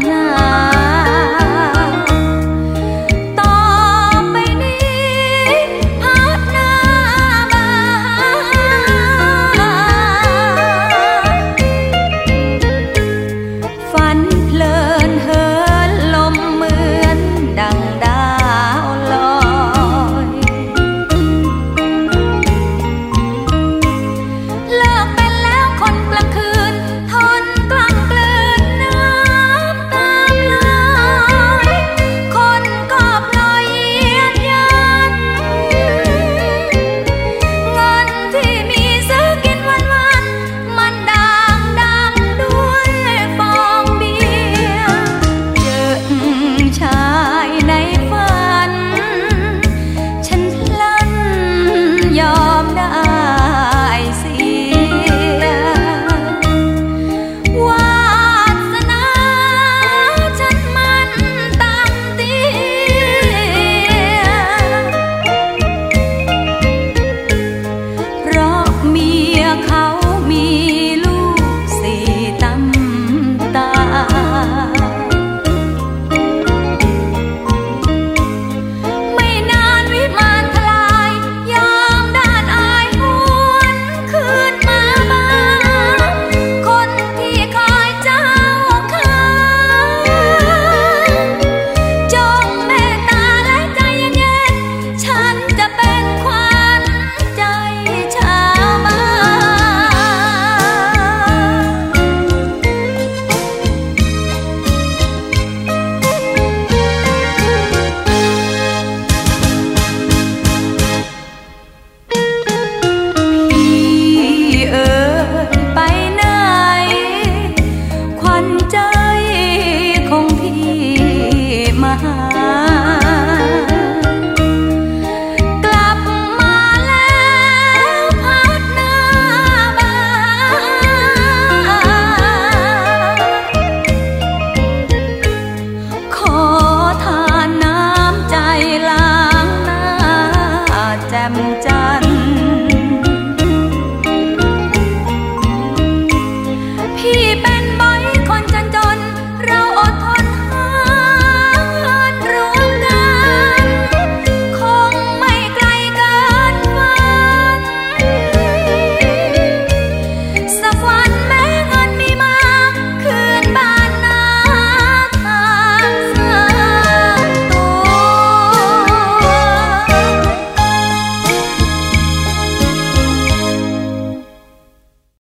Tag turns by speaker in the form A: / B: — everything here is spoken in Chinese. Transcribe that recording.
A: 那 여